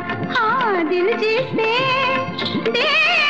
हाँ दिल जिसे दे